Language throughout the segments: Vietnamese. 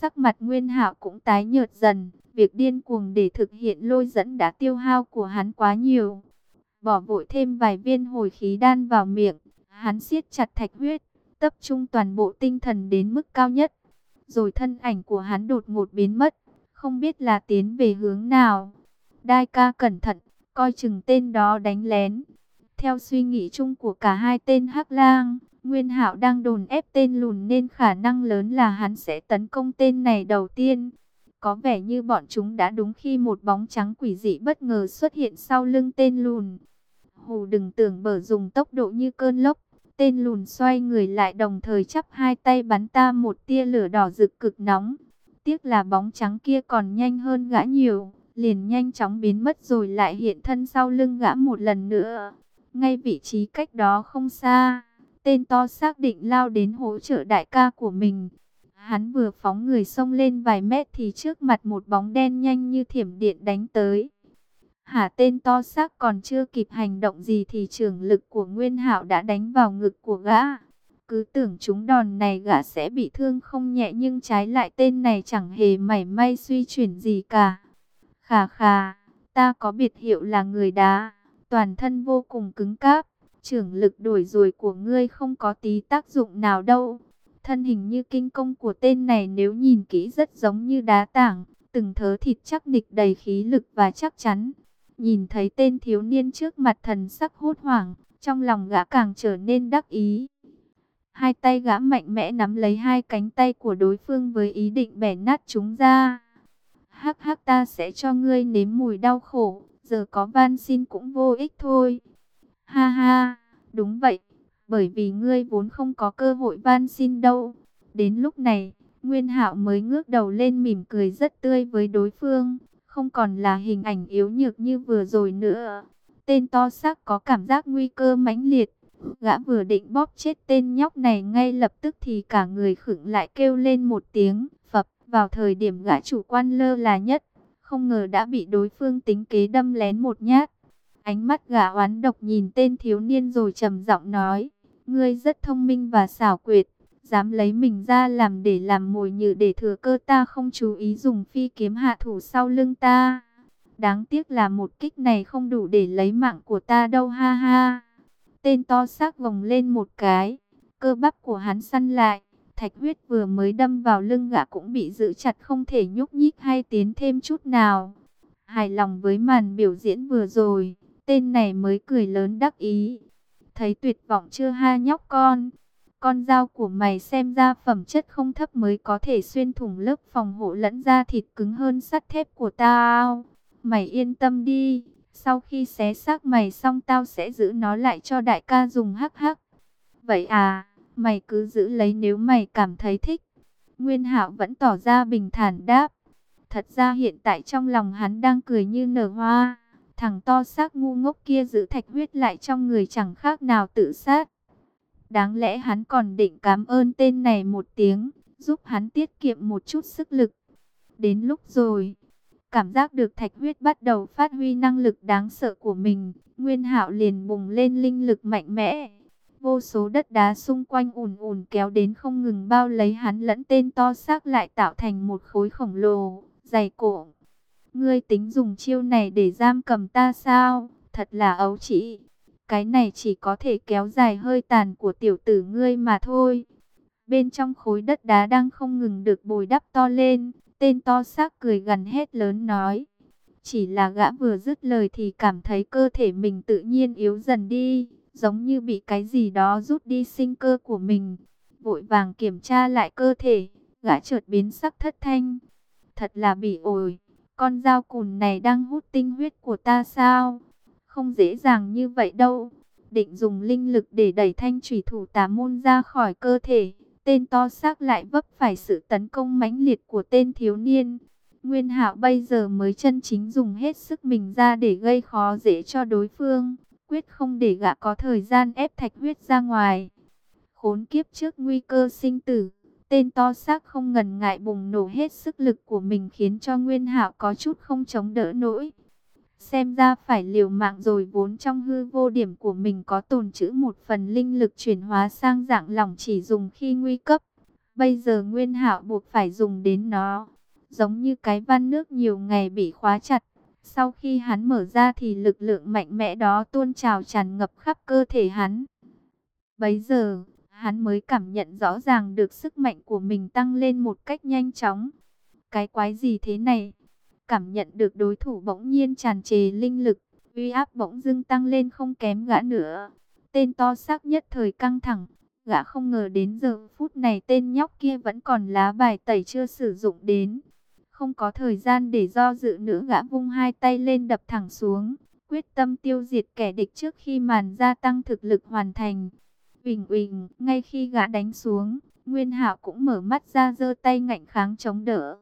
Sắc mặt Nguyên Hạo cũng tái nhợt dần, việc điên cuồng để thực hiện lôi dẫn đã tiêu hao của hắn quá nhiều. Bỏ vội thêm vài viên hồi khí đan vào miệng, hắn siết chặt thạch huyết, tập trung toàn bộ tinh thần đến mức cao nhất. Rồi thân ảnh của hắn đột ngột biến mất, không biết là tiến về hướng nào. Đai ca cẩn thận, coi chừng tên đó đánh lén. Theo suy nghĩ chung của cả hai tên hắc lang, Nguyên Hạo đang đồn ép tên lùn nên khả năng lớn là hắn sẽ tấn công tên này đầu tiên. Có vẻ như bọn chúng đã đúng khi một bóng trắng quỷ dị bất ngờ xuất hiện sau lưng tên lùn. Hù đừng tưởng bở dùng tốc độ như cơn lốc. Tên lùn xoay người lại đồng thời chắp hai tay bắn ta một tia lửa đỏ rực cực nóng. Tiếc là bóng trắng kia còn nhanh hơn gã nhiều, liền nhanh chóng biến mất rồi lại hiện thân sau lưng gã một lần nữa. Ngay vị trí cách đó không xa, tên to xác định lao đến hỗ trợ đại ca của mình. Hắn vừa phóng người xông lên vài mét thì trước mặt một bóng đen nhanh như thiểm điện đánh tới. Hả tên to xác còn chưa kịp hành động gì thì trường lực của Nguyên Hạo đã đánh vào ngực của gã. Cứ tưởng chúng đòn này gã sẽ bị thương không nhẹ nhưng trái lại tên này chẳng hề mảy may suy chuyển gì cả. Khà khà, ta có biệt hiệu là người đá, toàn thân vô cùng cứng cáp, trưởng lực đổi rồi của ngươi không có tí tác dụng nào đâu. Thân hình như kinh công của tên này nếu nhìn kỹ rất giống như đá tảng, từng thớ thịt chắc nịch đầy khí lực và chắc chắn. Nhìn thấy tên thiếu niên trước mặt thần sắc hốt hoảng, trong lòng gã càng trở nên đắc ý. Hai tay gã mạnh mẽ nắm lấy hai cánh tay của đối phương với ý định bẻ nát chúng ra. Hắc hắc ta sẽ cho ngươi nếm mùi đau khổ, giờ có van xin cũng vô ích thôi. Ha ha, đúng vậy, bởi vì ngươi vốn không có cơ hội van xin đâu. Đến lúc này, Nguyên Hạo mới ngước đầu lên mỉm cười rất tươi với đối phương, không còn là hình ảnh yếu nhược như vừa rồi nữa. Tên to xác có cảm giác nguy cơ mãnh liệt, gã vừa định bóp chết tên nhóc này ngay lập tức thì cả người khựng lại kêu lên một tiếng, phập, vào thời điểm gã chủ quan lơ là nhất, không ngờ đã bị đối phương tính kế đâm lén một nhát. Ánh mắt gã oán độc nhìn tên thiếu niên rồi trầm giọng nói, ngươi rất thông minh và xảo quyệt, dám lấy mình ra làm để làm mồi nhử để thừa cơ ta không chú ý dùng phi kiếm hạ thủ sau lưng ta. Đáng tiếc là một kích này không đủ để lấy mạng của ta đâu ha ha. Tên to xác vòng lên một cái, cơ bắp của hắn săn lại, thạch huyết vừa mới đâm vào lưng gã cũng bị giữ chặt không thể nhúc nhích hay tiến thêm chút nào. Hài lòng với màn biểu diễn vừa rồi, tên này mới cười lớn đắc ý. Thấy tuyệt vọng chưa ha nhóc con, con dao của mày xem ra phẩm chất không thấp mới có thể xuyên thủng lớp phòng hộ lẫn da thịt cứng hơn sắt thép của tao. Mày yên tâm đi, sau khi xé xác mày xong tao sẽ giữ nó lại cho đại ca dùng hắc hắc. Vậy à, mày cứ giữ lấy nếu mày cảm thấy thích. Nguyên Hạo vẫn tỏ ra bình thản đáp. Thật ra hiện tại trong lòng hắn đang cười như nở hoa. Thằng to xác ngu ngốc kia giữ thạch huyết lại trong người chẳng khác nào tự sát. Đáng lẽ hắn còn định cảm ơn tên này một tiếng, giúp hắn tiết kiệm một chút sức lực. Đến lúc rồi, cảm giác được thạch huyết bắt đầu phát huy năng lực đáng sợ của mình, Nguyên Hạo liền bùng lên linh lực mạnh mẽ. Vô số đất đá xung quanh ùn ùn kéo đến không ngừng bao lấy hắn lẫn tên to xác lại tạo thành một khối khổng lồ, dày cổ. Ngươi tính dùng chiêu này để giam cầm ta sao? Thật là ấu trĩ. Cái này chỉ có thể kéo dài hơi tàn của tiểu tử ngươi mà thôi. Bên trong khối đất đá đang không ngừng được bồi đắp to lên. Tên to xác cười gần hết lớn nói. Chỉ là gã vừa dứt lời thì cảm thấy cơ thể mình tự nhiên yếu dần đi. Giống như bị cái gì đó rút đi sinh cơ của mình. Vội vàng kiểm tra lại cơ thể. Gã chợt biến sắc thất thanh. Thật là bị ổi. Con dao cùn này đang hút tinh huyết của ta sao? Không dễ dàng như vậy đâu. Định dùng linh lực để đẩy thanh thủy thủ tà môn ra khỏi cơ thể. Tên to xác lại vấp phải sự tấn công mãnh liệt của tên thiếu niên. Nguyên hạo bây giờ mới chân chính dùng hết sức mình ra để gây khó dễ cho đối phương. Quyết không để gã có thời gian ép thạch huyết ra ngoài. Khốn kiếp trước nguy cơ sinh tử. Tên to xác không ngần ngại bùng nổ hết sức lực của mình khiến cho Nguyên Hạo có chút không chống đỡ nổi. Xem ra phải liều mạng rồi vốn trong hư vô điểm của mình có tồn trữ một phần linh lực chuyển hóa sang dạng lỏng chỉ dùng khi nguy cấp. Bây giờ Nguyên Hạo buộc phải dùng đến nó, giống như cái van nước nhiều ngày bị khóa chặt. Sau khi hắn mở ra thì lực lượng mạnh mẽ đó tuôn trào tràn ngập khắp cơ thể hắn. Bấy giờ, hắn mới cảm nhận rõ ràng được sức mạnh của mình tăng lên một cách nhanh chóng. Cái quái gì thế này? Cảm nhận được đối thủ bỗng nhiên tràn trề linh lực, uy áp bỗng dưng tăng lên không kém gã nữa. Tên to xác nhất thời căng thẳng, gã không ngờ đến giờ phút này tên nhóc kia vẫn còn lá bài tẩy chưa sử dụng đến. Không có thời gian để do dự nữa gã vung hai tay lên đập thẳng xuống, quyết tâm tiêu diệt kẻ địch trước khi màn gia tăng thực lực hoàn thành. Uỳnh uỳnh, ngay khi gã đánh xuống, Nguyên Hạo cũng mở mắt ra giơ tay ngạnh kháng chống đỡ.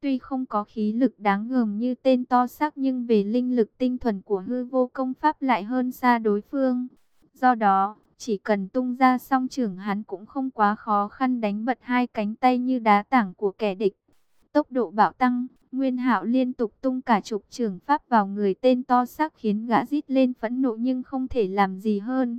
Tuy không có khí lực đáng gờm như tên to xác nhưng về linh lực tinh thuần của hư vô công pháp lại hơn xa đối phương. Do đó, chỉ cần tung ra song trưởng hắn cũng không quá khó khăn đánh bật hai cánh tay như đá tảng của kẻ địch. Tốc độ bạo tăng, Nguyên Hạo liên tục tung cả chục trưởng pháp vào người tên to xác khiến gã rít lên phẫn nộ nhưng không thể làm gì hơn.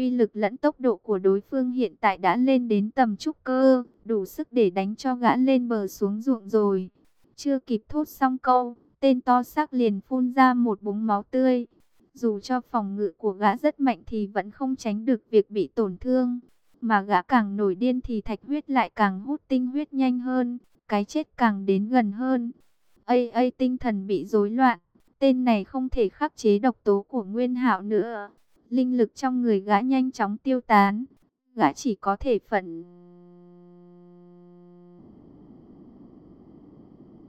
Uy lực lẫn tốc độ của đối phương hiện tại đã lên đến tầm trúc cơ, đủ sức để đánh cho gã lên bờ xuống ruộng rồi. Chưa kịp thốt xong câu, tên to xác liền phun ra một búng máu tươi. Dù cho phòng ngự của gã rất mạnh thì vẫn không tránh được việc bị tổn thương. Mà gã càng nổi điên thì thạch huyết lại càng hút tinh huyết nhanh hơn, cái chết càng đến gần hơn. Ây ây tinh thần bị rối loạn, tên này không thể khắc chế độc tố của Nguyên Hạo nữa. Linh lực trong người gã nhanh chóng tiêu tán, gã chỉ có thể phận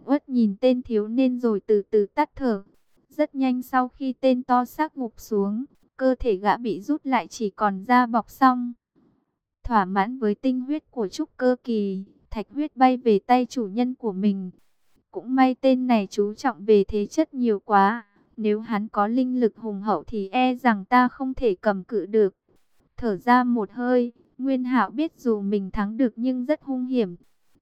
uất nhìn tên thiếu nên rồi từ từ tắt thở. Rất nhanh sau khi tên to xác ngục xuống, cơ thể gã bị rút lại chỉ còn da bọc xong. Thỏa mãn với tinh huyết của trúc cơ kỳ, thạch huyết bay về tay chủ nhân của mình. Cũng may tên này chú trọng về thế chất nhiều quá. Nếu hắn có linh lực hùng hậu thì e rằng ta không thể cầm cự được. Thở ra một hơi, Nguyên Hạo biết dù mình thắng được nhưng rất hung hiểm.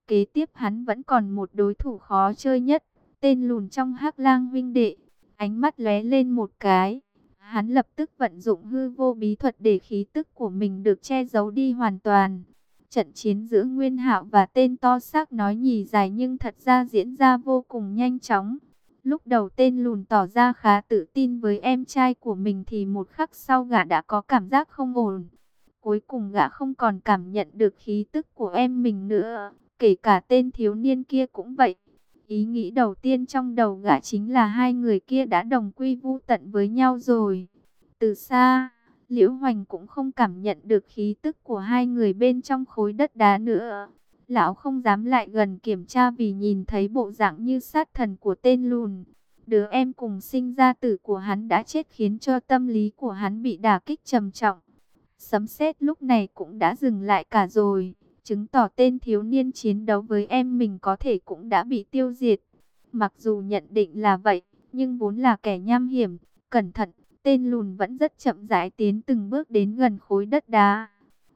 Kế tiếp hắn vẫn còn một đối thủ khó chơi nhất, tên lùn trong hắc lang huynh đệ. Ánh mắt lóe lên một cái, hắn lập tức vận dụng hư vô bí thuật để khí tức của mình được che giấu đi hoàn toàn. Trận chiến giữa Nguyên Hạo và tên to xác nói nhì dài nhưng thật ra diễn ra vô cùng nhanh chóng. Lúc đầu tên lùn tỏ ra khá tự tin với em trai của mình thì một khắc sau gã đã có cảm giác không ổn. Cuối cùng gã không còn cảm nhận được khí tức của em mình nữa, kể cả tên thiếu niên kia cũng vậy. Ý nghĩ đầu tiên trong đầu gã chính là hai người kia đã đồng quy vu tận với nhau rồi. Từ xa, Liễu Hoành cũng không cảm nhận được khí tức của hai người bên trong khối đất đá nữa. Lão không dám lại gần kiểm tra vì nhìn thấy bộ dạng như sát thần của tên lùn. Đứa em cùng sinh ra tử của hắn đã chết khiến cho tâm lý của hắn bị đả kích trầm trọng. Sấm sét lúc này cũng đã dừng lại cả rồi, chứng tỏ tên thiếu niên chiến đấu với em mình có thể cũng đã bị tiêu diệt. Mặc dù nhận định là vậy, nhưng vốn là kẻ nham hiểm, cẩn thận, tên lùn vẫn rất chậm rãi tiến từng bước đến gần khối đất đá.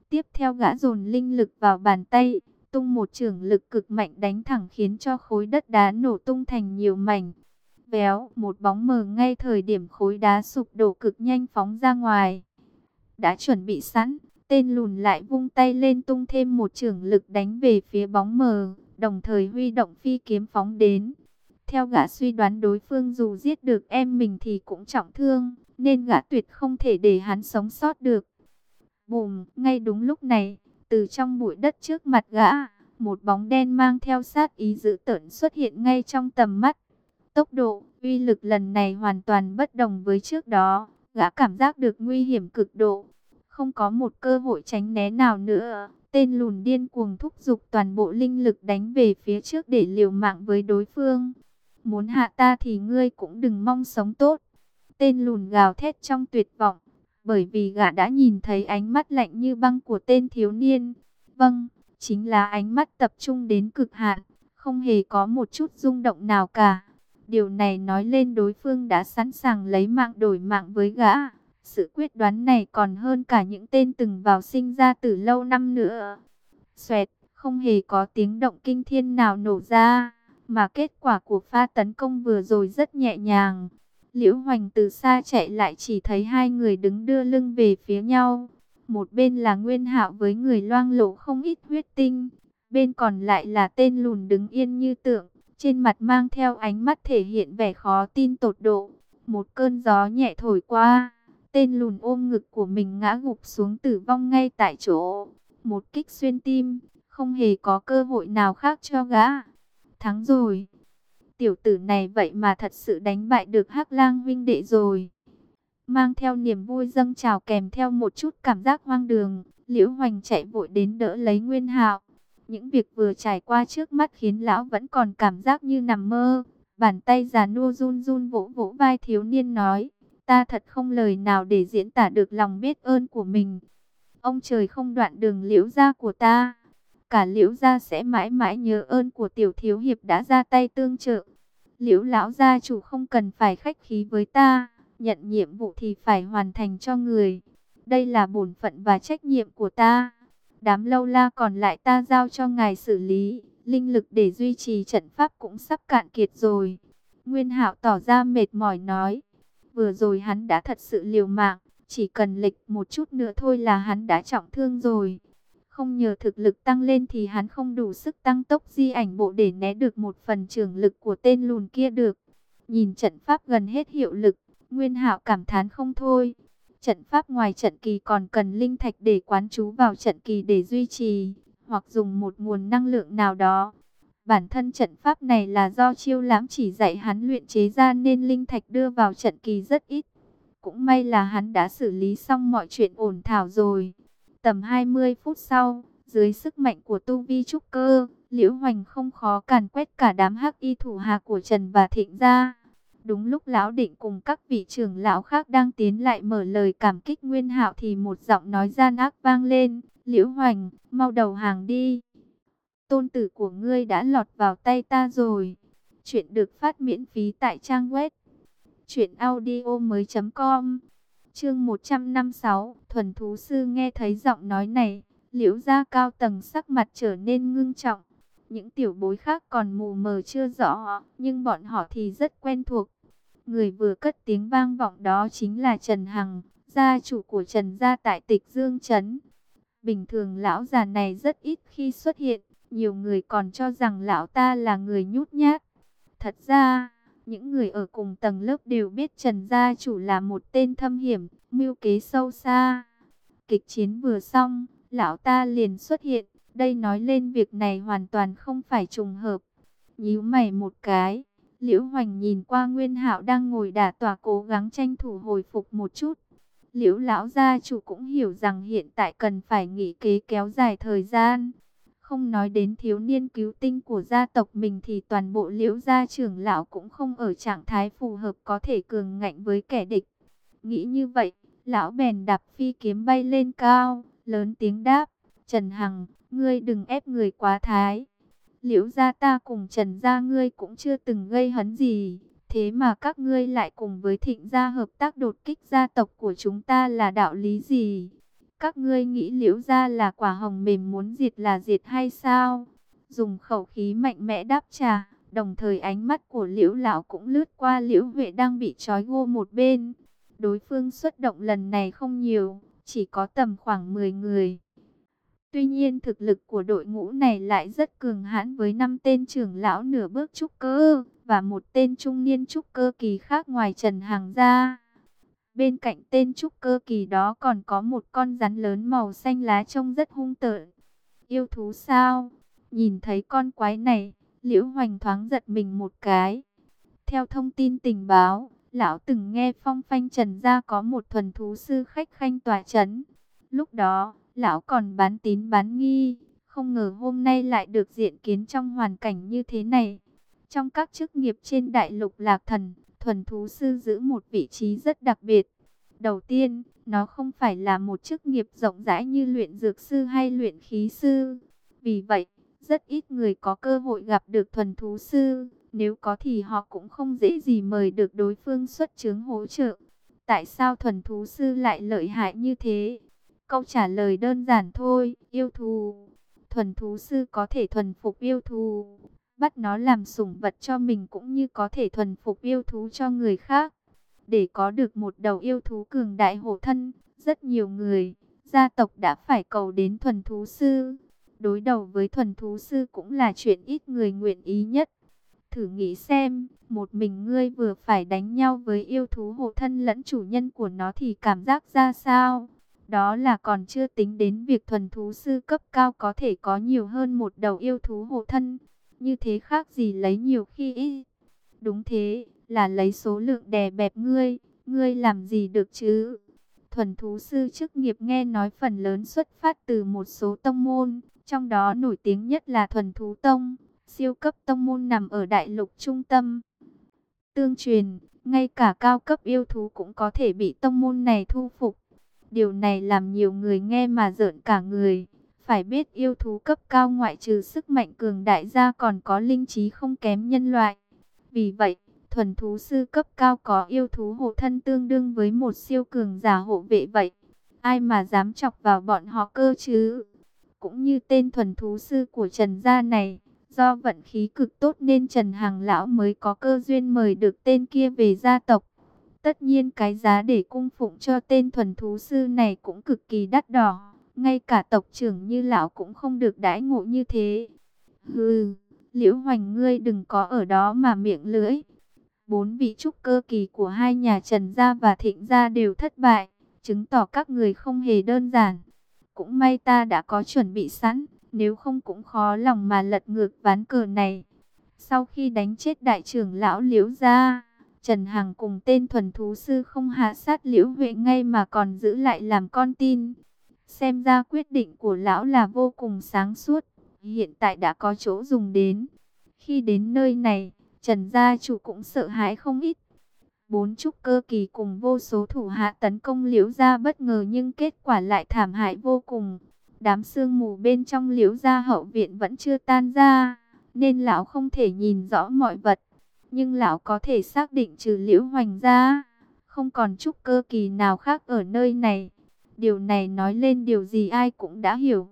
Tiếp theo gã dồn linh lực vào bàn tay, tung một trường lực cực mạnh đánh thẳng khiến cho khối đất đá nổ tung thành nhiều mảnh. Véo, một bóng mờ ngay thời điểm khối đá sụp đổ cực nhanh phóng ra ngoài. Đã chuẩn bị sẵn, tên lùn lại vung tay lên tung thêm một trường lực đánh về phía bóng mờ, đồng thời huy động phi kiếm phóng đến. Theo gã suy đoán đối phương dù giết được em mình thì cũng trọng thương, nên gã tuyệt không thể để hắn sống sót được. Bùm, ngay đúng lúc này, từ trong bụi đất trước mặt gã, một bóng đen mang theo sát ý dữ tợn xuất hiện ngay trong tầm mắt. Tốc độ, uy lực lần này hoàn toàn bất đồng với trước đó, gã cảm giác được nguy hiểm cực độ. Không có một cơ hội tránh né nào nữa, tên lùn điên cuồng thúc giục toàn bộ linh lực đánh về phía trước để liều mạng với đối phương. Muốn hạ ta thì ngươi cũng đừng mong sống tốt. Tên lùn gào thét trong tuyệt vọng, bởi vì gã đã nhìn thấy ánh mắt lạnh như băng của tên thiếu niên. Vâng, chính là ánh mắt tập trung đến cực hạn, không hề có một chút rung động nào cả. Điều này nói lên đối phương đã sẵn sàng lấy mạng đổi mạng với gã. Sự quyết đoán này còn hơn cả những tên từng vào sinh ra từ lâu năm nữa. Xoẹt, không hề có tiếng động kinh thiên nào nổ ra, mà kết quả của pha tấn công vừa rồi rất nhẹ nhàng. Liễu Hoành từ xa chạy lại chỉ thấy hai người đứng đưa lưng về phía nhau. Một bên là Nguyên Hạo với người loang lổ không ít huyết tinh. Bên còn lại là tên lùn đứng yên như tượng, trên mặt mang theo ánh mắt thể hiện vẻ khó tin tột độ. Một cơn gió nhẹ thổi qua, tên lùn ôm ngực của mình ngã gục xuống tử vong ngay tại chỗ. Một kích xuyên tim, không hề có cơ hội nào khác cho gã. Thắng rồi. Tiểu tử này vậy mà thật sự đánh bại được Hắc Lang huynh đệ rồi. Mang theo niềm vui dâng trào kèm theo một chút cảm giác hoang đường, Liễu Hoành chạy vội đến đỡ lấy Nguyên Hạo. Những việc vừa trải qua trước mắt khiến lão vẫn còn cảm giác như nằm mơ. Bàn tay già nua run run vỗ vỗ vai thiếu niên nói, ta thật không lời nào để diễn tả được lòng biết ơn của mình. Ông trời không đoạn đường liễu gia của ta. Cả liễu gia sẽ mãi mãi nhớ ơn của tiểu thiếu hiệp đã ra tay tương trợ. Liễu lão gia chủ không cần phải khách khí với ta, nhận nhiệm vụ thì phải hoàn thành cho người. Đây là bổn phận và trách nhiệm của ta. Đám lâu la còn lại ta giao cho ngài xử lý, linh lực để duy trì trận pháp cũng sắp cạn kiệt rồi. Nguyên Hạo tỏ ra mệt mỏi nói, vừa rồi hắn đã thật sự liều mạng, chỉ cần lịch một chút nữa thôi là hắn đã trọng thương rồi. Không nhờ thực lực tăng lên thì hắn không đủ sức tăng tốc di ảnh bộ để né được một phần trường lực của tên lùn kia được. Nhìn trận pháp gần hết hiệu lực, Nguyên Hạo cảm thán không thôi. Trận pháp ngoài trận kỳ còn cần linh thạch để quán trú vào trận kỳ để duy trì, hoặc dùng một nguồn năng lượng nào đó. Bản thân trận pháp này là do chiêu lãm chỉ dạy hắn luyện chế ra nên linh thạch đưa vào trận kỳ rất ít. Cũng may là hắn đã xử lý xong mọi chuyện ổn thảo rồi. Tầm 20 phút sau, dưới sức mạnh của tu vi trúc cơ, Liễu Hoành không khó càn quét cả đám hắc y thủ hạ của Trần và Thịnh ra. Đúng lúc lão định cùng các vị trưởng lão khác đang tiến lại mở lời cảm kích Nguyên Hạo thì một giọng nói gian ác vang lên, "Liễu Hoành, mau đầu hàng đi. Tôn tử của ngươi đã lọt vào tay ta rồi." Chuyện được phát miễn phí tại trang web truyệnaudiomoi.com. Chương 156, thuần thú sư nghe thấy giọng nói này, Liễu gia cao tầng sắc mặt trở nên ngưng trọng. Những tiểu bối khác còn mù mờ chưa rõ, nhưng bọn họ thì rất quen thuộc. Người vừa cất tiếng vang vọng đó chính là Trần Hằng, gia chủ của Trần gia tại tịch Dương Trấn. Bình thường lão già này rất ít khi xuất hiện, nhiều người còn cho rằng lão ta là người nhút nhát. Thật ra, những người ở cùng tầng lớp đều biết Trần gia chủ là một tên thâm hiểm, mưu kế sâu xa. Kịch chiến vừa xong, lão ta liền xuất hiện, đây nói lên việc này hoàn toàn không phải trùng hợp. Nhíu mày một cái, Liễu Hoành nhìn qua Nguyên Hạo đang ngồi đả tòa cố gắng tranh thủ hồi phục một chút. Liễu lão gia chủ cũng hiểu rằng hiện tại cần phải nghỉ kế kéo dài thời gian. Không nói đến thiếu niên cứu tinh của gia tộc mình thì toàn bộ liễu gia trưởng lão cũng không ở trạng thái phù hợp có thể cường ngạnh với kẻ địch. Nghĩ như vậy, lão bèn đạp phi kiếm bay lên cao, lớn tiếng đáp, Trần Hằng, ngươi đừng ép người quá thái. Liễu gia ta cùng Trần gia ngươi cũng chưa từng gây hấn gì, thế mà các ngươi lại cùng với Thịnh gia hợp tác đột kích gia tộc của chúng ta là đạo lý gì? Các ngươi nghĩ Liễu gia là quả hồng mềm muốn diệt là diệt hay sao? Dùng khẩu khí mạnh mẽ đáp trả, đồng thời ánh mắt của Liễu lão cũng lướt qua Liễu Huệ đang bị trói gô một bên. Đối phương xuất động lần này không nhiều, chỉ có tầm khoảng 10 người. Tuy nhiên thực lực của đội ngũ này lại rất cường hãn với năm tên trưởng lão nửa bước trúc cơ và một tên trung niên trúc cơ kỳ khác ngoài Trần Hàng ra. Bên cạnh tên trúc cơ kỳ đó còn có một con rắn lớn màu xanh lá trông rất hung tợn. Yêu thú sao? Nhìn thấy con quái này, Liễu Hoành thoáng giật mình một cái. Theo thông tin tình báo, lão từng nghe phong phanh trần gia có một thuần thú sư khách khanh tòa chấn. Lúc đó, lão còn bán tín bán nghi, không ngờ hôm nay lại được diện kiến trong hoàn cảnh như thế này. Trong các chức nghiệp trên đại lục lạc thần, thuần thú sư giữ một vị trí rất đặc biệt. Đầu tiên, nó không phải là một chức nghiệp rộng rãi như luyện dược sư hay luyện khí sư. Vì vậy, rất ít người có cơ hội gặp được thuần thú sư. Nếu có thì họ cũng không dễ gì mời được đối phương xuất chứng hỗ trợ. Tại sao thuần thú sư lại lợi hại như thế? Câu trả lời đơn giản thôi, yêu thù. Thuần thú sư có thể thuần phục yêu thù, bắt nó làm sủng vật cho mình cũng như có thể thuần phục yêu thú cho người khác. Để có được một đầu yêu thú cường đại hộ thân, rất nhiều người, gia tộc đã phải cầu đến thuần thú sư. đối đầu với thuần thú sư cũng là chuyện ít người nguyện ý nhất. Thử nghĩ xem, một mình ngươi vừa phải đánh nhau với yêu thú hộ thân lẫn chủ nhân của nó thì cảm giác ra sao? Đó là còn chưa tính đến việc thuần thú sư cấp cao có thể có nhiều hơn một đầu yêu thú hộ thân. Như thế khác gì lấy nhiều khi ít. Đúng thế, là lấy số lượng đè bẹp ngươi, ngươi làm gì được chứ? Thuần thú sư chức nghiệp nghe nói phần lớn xuất phát từ một số tông môn, trong đó nổi tiếng nhất là thuần thú tông, siêu cấp tông môn nằm ở đại lục trung tâm. Tương truyền, ngay cả cao cấp yêu thú cũng có thể bị tông môn này thu phục. Điều này làm nhiều người nghe mà rợn cả người. Phải biết yêu thú cấp cao ngoại trừ sức mạnh cường đại ra còn có linh trí không kém nhân loại. Vì vậy, thuần thú sư cấp cao có yêu thú hộ thân tương đương với một siêu cường giả hộ vệ vậy. Ai mà dám chọc vào bọn họ cơ chứ? Cũng như tên thuần thú sư của Trần Gia này, do vận khí cực tốt nên Trần hàng Lão mới có cơ duyên mời được tên kia về gia tộc. Tất nhiên cái giá để cung phụng cho tên thuần thú sư này cũng cực kỳ đắt đỏ. Ngay cả tộc trưởng như lão cũng không được đãi ngộ như thế. Hừ, liễu hoành ngươi đừng có ở đó mà miệng lưỡi. Bốn vị trúc cơ kỳ của hai nhà Trần Gia và Thịnh Gia đều thất bại, chứng tỏ các người không hề đơn giản. Cũng may ta đã có chuẩn bị sẵn, nếu không cũng khó lòng mà lật ngược ván cờ này. Sau khi đánh chết đại trưởng lão liễu gia, Trần Hằng cùng tên thuần thú sư không hạ sát liễu huệ ngay mà còn giữ lại làm con tin. Xem ra quyết định của lão là vô cùng sáng suốt, hiện tại đã có chỗ dùng đến. Khi đến nơi này, Trần gia chủ cũng sợ hãi không ít. Bốn trúc cơ kỳ cùng vô số thủ hạ tấn công liễu gia bất ngờ nhưng kết quả lại thảm hại vô cùng. Đám sương mù bên trong liễu gia hậu viện vẫn chưa tan ra, nên lão không thể nhìn rõ mọi vật. Nhưng lão có thể xác định trừ liễu hoành ra, không còn trúc cơ kỳ nào khác ở nơi này. Điều này nói lên điều gì ai cũng đã hiểu.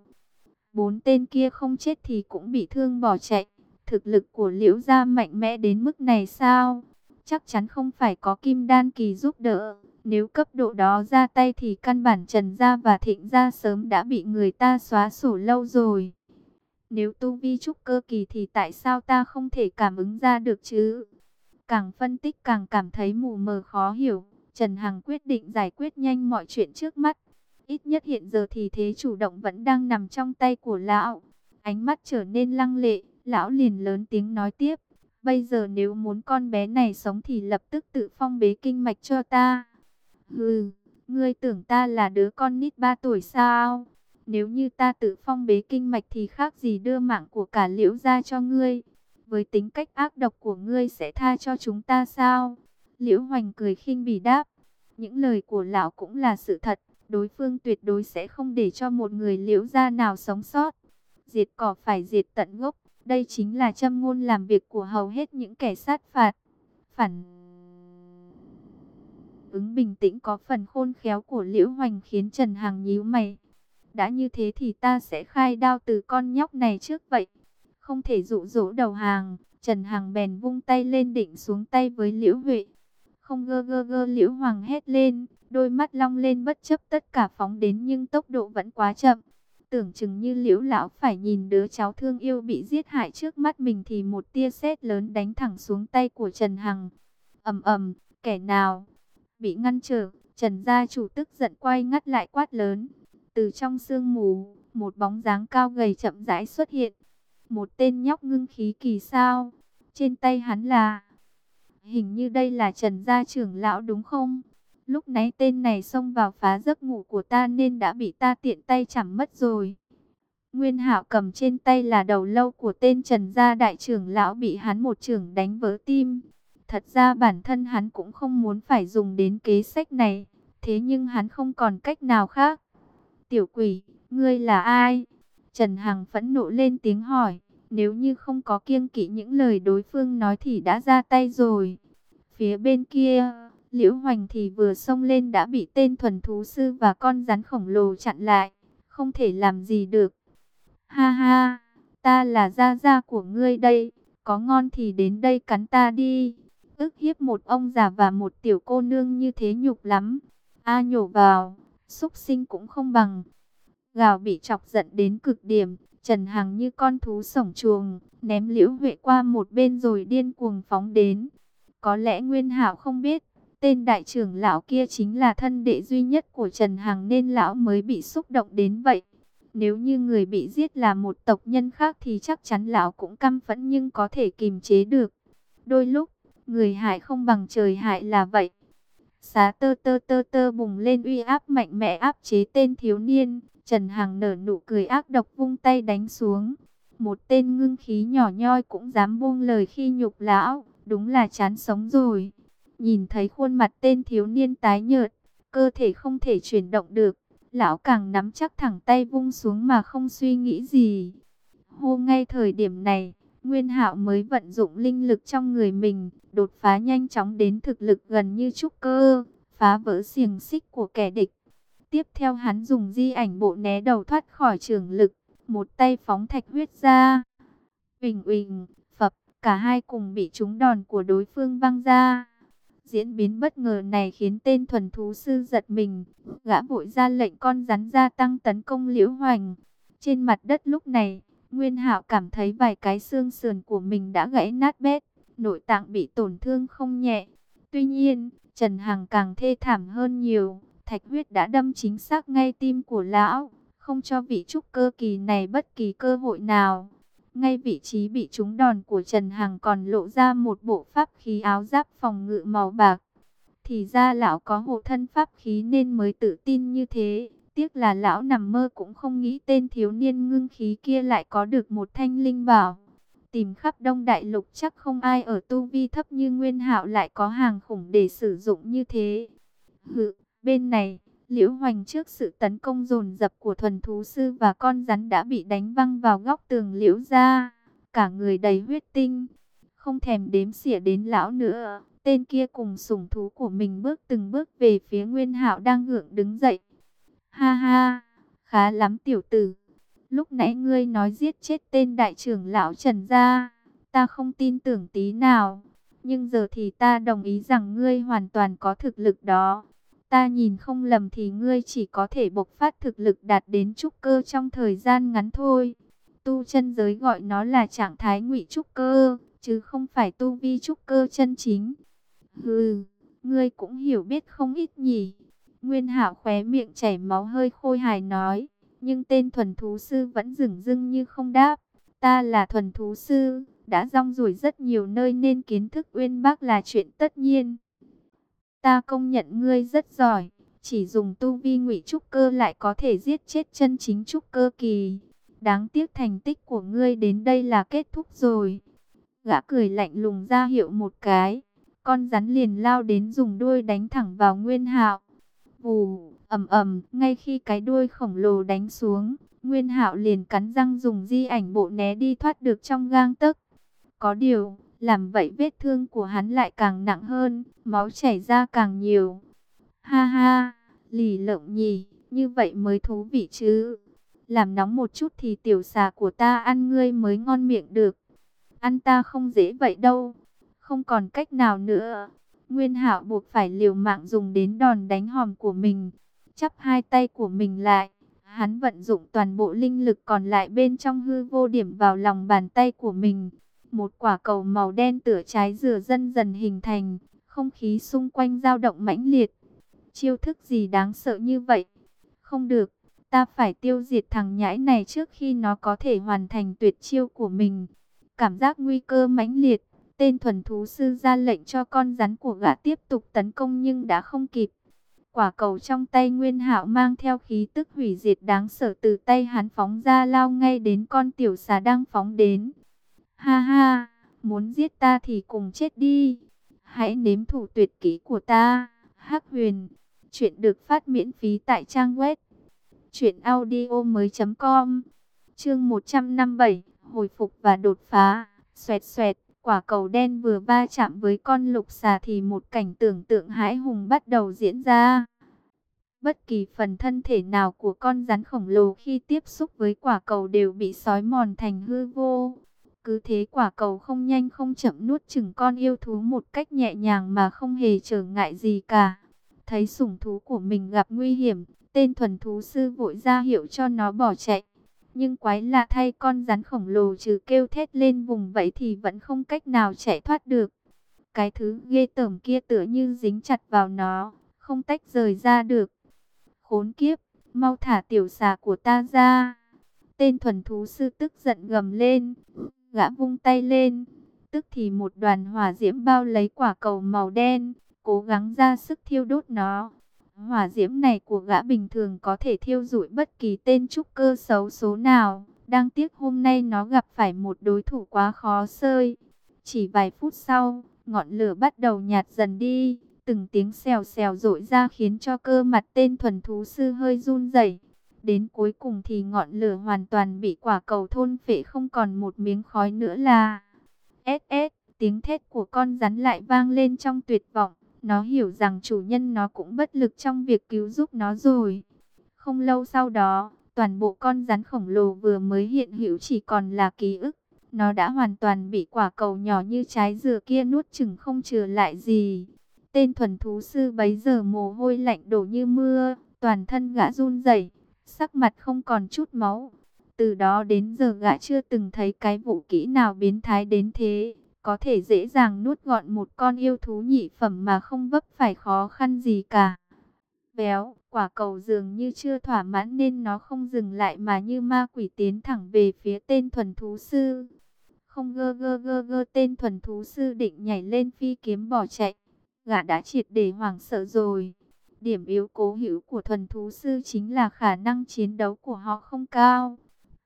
Bốn tên kia không chết thì cũng bị thương bỏ chạy. Thực lực của liễu gia mạnh mẽ đến mức này sao? Chắc chắn không phải có kim đan kỳ giúp đỡ. Nếu cấp độ đó ra tay thì căn bản Trần Gia và Thịnh Gia sớm đã bị người ta xóa sổ lâu rồi. Nếu tu vi trúc cơ kỳ thì tại sao ta không thể cảm ứng ra được chứ? Càng phân tích càng cảm thấy mù mờ khó hiểu. Trần Hằng quyết định giải quyết nhanh mọi chuyện trước mắt. Ít nhất hiện giờ thì thế chủ động vẫn đang nằm trong tay của lão. Ánh mắt trở nên lăng lệ, lão liền lớn tiếng nói tiếp. Bây giờ nếu muốn con bé này sống thì lập tức tự phong bế kinh mạch cho ta. Hừ, ngươi tưởng ta là đứa con nít 3 tuổi sao? Nếu như ta tự phong bế kinh mạch thì khác gì đưa mạng của cả liễu ra cho ngươi. Với tính cách ác độc của ngươi sẽ tha cho chúng ta sao? Liễu Hoành cười khinh bỉ đáp. Những lời của lão cũng là sự thật. Đối phương tuyệt đối sẽ không để cho một người liễu gia nào sống sót. Diệt cỏ phải diệt tận gốc. Đây chính là châm ngôn làm việc của hầu hết những kẻ sát phạt. Phản ứng bình tĩnh có phần khôn khéo của Liễu Hoành khiến Trần Hằng nhíu mày. Đã như thế thì ta sẽ khai đao từ con nhóc này trước vậy. Không thể dụ dỗ đầu hàng, Trần Hằng bèn vung tay lên định xuống tay với Liễu Huệ. Không gơ gơ gơ Liễu Hoàng hét lên, đôi mắt long lên bất chấp tất cả phóng đến nhưng tốc độ vẫn quá chậm. Tưởng chừng như liễu lão phải nhìn đứa cháu thương yêu bị giết hại trước mắt mình thì một tia sét lớn đánh thẳng xuống tay của Trần Hằng. ầm ầm, kẻ nào bị ngăn trở, Trần gia chủ tức giận quay ngắt lại quát lớn. Từ trong sương mù, một bóng dáng cao gầy chậm rãi xuất hiện. Một tên nhóc ngưng khí kỳ sao? Trên tay hắn là... Hình như đây là Trần gia trưởng lão đúng không? Lúc nãy tên này xông vào phá giấc ngủ của ta nên đã bị ta tiện tay chẳng mất rồi. Nguyên Hạo cầm trên tay là đầu lâu của tên Trần gia đại trưởng lão bị hắn một trưởng đánh vỡ tim. Thật ra bản thân hắn cũng không muốn phải dùng đến kế sách này, thế nhưng hắn không còn cách nào khác. Tiểu quỷ, ngươi là ai? Trần Hằng phẫn nộ lên tiếng hỏi, nếu như không có kiêng kỵ những lời đối phương nói thì đã ra tay rồi. Phía bên kia, Liễu Hoành thì vừa xông lên đã bị tên thuần thú sư và con rắn khổng lồ chặn lại, không thể làm gì được. Ha ha, ta là gia gia của ngươi đây, có ngon thì đến đây cắn ta đi. Ức hiếp một ông già và một tiểu cô nương như thế nhục lắm. A nhổ vào, xúc sinh cũng không bằng. Gào bị chọc giận đến cực điểm, Trần Hằng như con thú sổng chuồng, ném Liễu Huệ qua một bên rồi điên cuồng phóng đến. Có lẽ Nguyên Hạo không biết, tên đại trưởng lão kia chính là thân đệ duy nhất của Trần Hằng nên lão mới bị xúc động đến vậy. Nếu như người bị giết là một tộc nhân khác thì chắc chắn lão cũng căm phẫn nhưng có thể kìm chế được. Đôi lúc, người hại không bằng trời hại là vậy. Xá tơ tơ tơ tơ bùng lên uy áp mạnh mẽ áp chế tên thiếu niên. Trần Hằng nở nụ cười ác độc vung tay đánh xuống. Một tên ngưng khí nhỏ nhoi cũng dám buông lời khi nhục lão. Đúng là chán sống rồi. Nhìn thấy khuôn mặt tên thiếu niên tái nhợt. Cơ thể không thể chuyển động được. Lão càng nắm chắc thẳng tay vung xuống mà không suy nghĩ gì. Hô ngay thời điểm này. Nguyên Hạo mới vận dụng linh lực trong người mình, đột phá nhanh chóng đến thực lực gần như trúc cơ, phá vỡ xiềng xích của kẻ địch. Tiếp theo hắn dùng di ảnh bộ né đầu thoát khỏi trường lực, một tay phóng thạch huyết ra. Bình uỳnh, phập, cả hai cùng bị trúng đòn của đối phương văng ra. Diễn biến bất ngờ này khiến tên thuần thú sư giật mình, gã vội ra lệnh con rắn gia tăng tấn công liễu hoành. Trên mặt đất lúc này, Nguyên Hạo cảm thấy vài cái xương sườn của mình đã gãy nát bét, nội tạng bị tổn thương không nhẹ. Tuy nhiên, Trần Hằng càng thê thảm hơn nhiều, thạch huyết đã đâm chính xác ngay tim của lão, không cho vị trúc cơ kỳ này bất kỳ cơ hội nào. Ngay vị trí bị trúng đòn của Trần Hằng còn lộ ra một bộ pháp khí áo giáp phòng ngự màu bạc. Thì ra lão có hộ thân pháp khí nên mới tự tin như thế. Tiếc là lão nằm mơ cũng không nghĩ tên thiếu niên ngưng khí kia lại có được một thanh linh bảo. Tìm khắp đông đại lục chắc không ai ở tu vi thấp như Nguyên hạo lại có hàng khủng để sử dụng như thế. Hự, bên này, Liễu Hoành trước sự tấn công dồn dập của thuần thú sư và con rắn đã bị đánh văng vào góc tường Liễu ra. Cả người đầy huyết tinh, không thèm đếm xỉa đến lão nữa. Tên kia cùng sủng thú của mình bước từng bước về phía Nguyên Hạo đang gượng đứng dậy. Ha ha, khá lắm tiểu tử. Lúc nãy ngươi nói giết chết tên đại trưởng lão Trần gia, ta không tin tưởng tí nào. Nhưng giờ thì ta đồng ý rằng ngươi hoàn toàn có thực lực đó. Ta nhìn không lầm thì ngươi chỉ có thể bộc phát thực lực đạt đến trúc cơ trong thời gian ngắn thôi. Tu chân giới gọi nó là trạng thái ngụy trúc cơ, chứ không phải tu vi trúc cơ chân chính. Hừ, ngươi cũng hiểu biết không ít nhỉ. Nguyên Hạo khóe miệng chảy máu hơi khôi hài nói, nhưng tên thuần thú sư vẫn dửng dưng như không đáp. Ta là thuần thú sư, đã rong ruổi rất nhiều nơi nên kiến thức uyên bác là chuyện tất nhiên. Ta công nhận ngươi rất giỏi, chỉ dùng tu vi ngụy trúc cơ lại có thể giết chết chân chính trúc cơ kỳ. Đáng tiếc thành tích của ngươi đến đây là kết thúc rồi. Gã cười lạnh lùng ra hiệu một cái, con rắn liền lao đến dùng đuôi đánh thẳng vào Nguyên Hạo. Vù, ầm ầm, ngay khi cái đuôi khổng lồ đánh xuống, Nguyên Hạo liền cắn răng dùng di ảnh bộ né đi thoát được trong gang tấc. Có điều, làm vậy vết thương của hắn lại càng nặng hơn, máu chảy ra càng nhiều. Ha ha, lì lợm nhỉ, như vậy mới thú vị chứ. Làm nóng một chút thì tiểu xà của ta ăn ngươi mới ngon miệng được. Ăn ta không dễ vậy đâu, không còn cách nào nữa. Nguyên Hạo buộc phải liều mạng dùng đến đòn đánh hòm của mình, chắp hai tay của mình lại. Hắn vận dụng toàn bộ linh lực còn lại bên trong hư vô điểm vào lòng bàn tay của mình. Một quả cầu màu đen tựa trái dừa dần dần hình thành, không khí xung quanh dao động mãnh liệt. Chiêu thức gì đáng sợ như vậy? Không được, ta phải tiêu diệt thằng nhãi này trước khi nó có thể hoàn thành tuyệt chiêu của mình. Cảm giác nguy cơ mãnh liệt, Tên thuần thú sư ra lệnh cho con rắn của gã tiếp tục tấn công nhưng đã không kịp. Quả cầu trong tay Nguyên Hạo mang theo khí tức hủy diệt đáng sợ từ tay hắn phóng ra lao ngay đến con tiểu xà đang phóng đến. Ha ha, muốn giết ta thì cùng chết đi. Hãy nếm thủ tuyệt kỹ của ta. Hắc huyền, chuyện được phát miễn phí tại trang web. Chuyện audio mới.com Chương 157, hồi phục và đột phá. Xoẹt xoẹt. Quả cầu đen vừa va chạm với con lục xà thì một cảnh tưởng tượng hãi hùng bắt đầu diễn ra. Bất kỳ phần thân thể nào của con rắn khổng lồ khi tiếp xúc với quả cầu đều bị sói mòn thành hư vô. Cứ thế quả cầu không nhanh không chậm nuốt chừng con yêu thú một cách nhẹ nhàng mà không hề trở ngại gì cả. Thấy sủng thú của mình gặp nguy hiểm, tên thuần thú sư vội ra hiệu cho nó bỏ chạy. Nhưng quái lạ thay con rắn khổng lồ trừ kêu thét lên vùng vẫy thì vẫn không cách nào chạy thoát được. Cái thứ ghê tởm kia tựa như dính chặt vào nó, không tách rời ra được. Khốn kiếp, mau thả tiểu xà của ta ra. Tên thuần thú sư tức giận gầm lên, gã vung tay lên. Tức thì một đoàn hỏa diễm bao lấy quả cầu màu đen, cố gắng ra sức thiêu đốt nó. Hỏa diễm này của gã bình thường có thể thiêu rụi bất kỳ tên trúc cơ xấu số nào. Đang tiếc hôm nay nó gặp phải một đối thủ quá khó sơi. Chỉ vài phút sau, ngọn lửa bắt đầu nhạt dần đi. Từng tiếng xèo xèo rội ra khiến cho cơ mặt tên thuần thú sư hơi run rẩy. Đến cuối cùng thì ngọn lửa hoàn toàn bị quả cầu thôn phệ không còn một miếng khói nữa là... SS, tiếng thét của con rắn lại vang lên trong tuyệt vọng. Nó hiểu rằng chủ nhân nó cũng bất lực trong việc cứu giúp nó rồi. Không lâu sau đó, toàn bộ con rắn khổng lồ vừa mới hiện hữu chỉ còn là ký ức. Nó đã hoàn toàn bị quả cầu nhỏ như trái dừa kia nuốt chừng không chừa lại gì. Tên thuần thú sư bấy giờ mồ hôi lạnh đổ như mưa, toàn thân gã run rẩy, sắc mặt không còn chút máu. Từ đó đến giờ gã chưa từng thấy cái vũ kỹ nào biến thái đến thế, có thể dễ dàng nuốt gọn một con yêu thú nhị phẩm mà không vấp phải khó khăn gì cả. Béo, quả cầu dường như chưa thỏa mãn nên nó không dừng lại mà như ma quỷ tiến thẳng về phía tên thuần thú sư. Không gơ gơ gơ gơ tên thuần thú sư định nhảy lên phi kiếm bỏ chạy. Gã đã triệt để hoảng sợ rồi. Điểm yếu cố hữu của thuần thú sư chính là khả năng chiến đấu của họ không cao.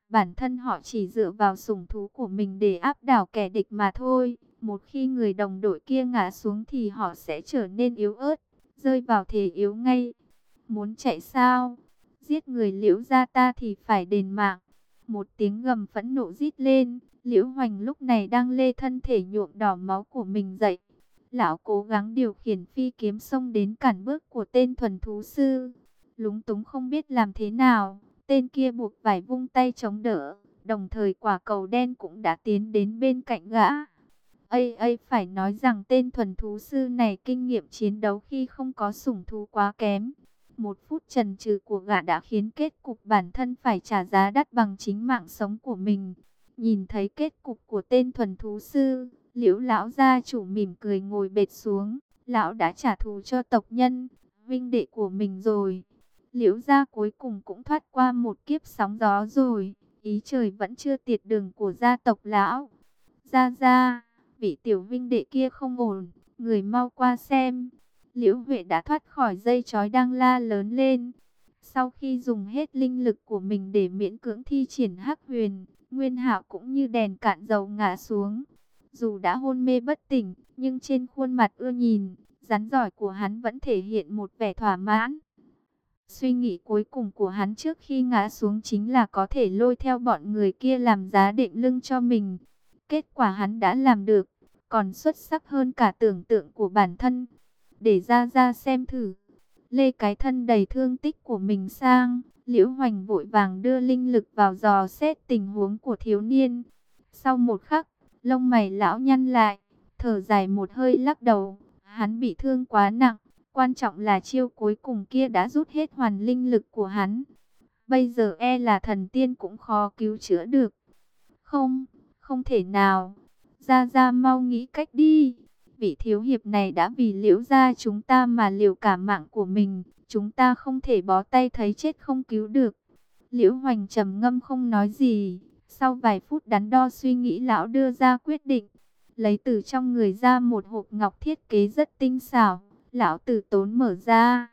Bản thân họ chỉ dựa vào sủng thú của mình để áp đảo kẻ địch mà thôi. Một khi người đồng đội kia ngã xuống thì họ sẽ trở nên yếu ớt, rơi vào thể yếu ngay. Muốn chạy sao? Giết người liễu ra ta thì phải đền mạng. Một tiếng gầm phẫn nộ rít lên, liễu hoành lúc này đang lê thân thể nhuộm đỏ máu của mình dậy. Lão cố gắng điều khiển phi kiếm xông đến cản bước của tên thuần thú sư. Lúng túng không biết làm thế nào, tên kia buộc phải vung tay chống đỡ. Đồng thời quả cầu đen cũng đã tiến đến bên cạnh gã. Ây ây phải nói rằng tên thuần thú sư này kinh nghiệm chiến đấu khi không có sủng thú quá kém. Một phút trần trừ của gã đã khiến kết cục bản thân phải trả giá đắt bằng chính mạng sống của mình. Nhìn thấy kết cục của tên thuần thú sư, liễu lão gia chủ mỉm cười ngồi bệt xuống. Lão đã trả thù cho tộc nhân, vinh đệ của mình rồi. Liễu gia cuối cùng cũng thoát qua một kiếp sóng gió rồi. Ý trời vẫn chưa tiệt đường của gia tộc lão. Gia gia, vị tiểu vinh đệ kia không ổn, người mau qua xem. Liễu Huệ đã thoát khỏi dây chói đang la lớn lên. Sau khi dùng hết linh lực của mình để miễn cưỡng thi triển hắc huyền, Nguyên Hạo cũng như đèn cạn dầu ngã xuống. Dù đã hôn mê bất tỉnh, nhưng trên khuôn mặt ưa nhìn, rắn giỏi của hắn vẫn thể hiện một vẻ thỏa mãn. Suy nghĩ cuối cùng của hắn trước khi ngã xuống chính là có thể lôi theo bọn người kia làm giá định lưng cho mình. Kết quả hắn đã làm được, còn xuất sắc hơn cả tưởng tượng của bản thân. Để ra ra xem thử. Lê cái thân đầy thương tích của mình sang, Liễu Hoành vội vàng đưa linh lực vào dò xét tình huống của thiếu niên. Sau một khắc, lông mày lão nhăn lại, thở dài một hơi lắc đầu, hắn bị thương quá nặng, quan trọng là chiêu cuối cùng kia đã rút hết hoàn linh lực của hắn. Bây giờ e là thần tiên cũng khó cứu chữa được. Không, không thể nào. Ra ra mau nghĩ cách đi. Vị thiếu hiệp này đã vì liễu ra chúng ta mà liều cả mạng của mình. Chúng ta không thể bó tay thấy chết không cứu được. Liễu hoành trầm ngâm không nói gì. Sau vài phút đắn đo suy nghĩ lão đưa ra quyết định. Lấy từ trong người ra một hộp ngọc thiết kế rất tinh xảo. Lão tử tốn mở ra.